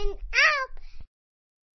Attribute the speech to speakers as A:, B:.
A: and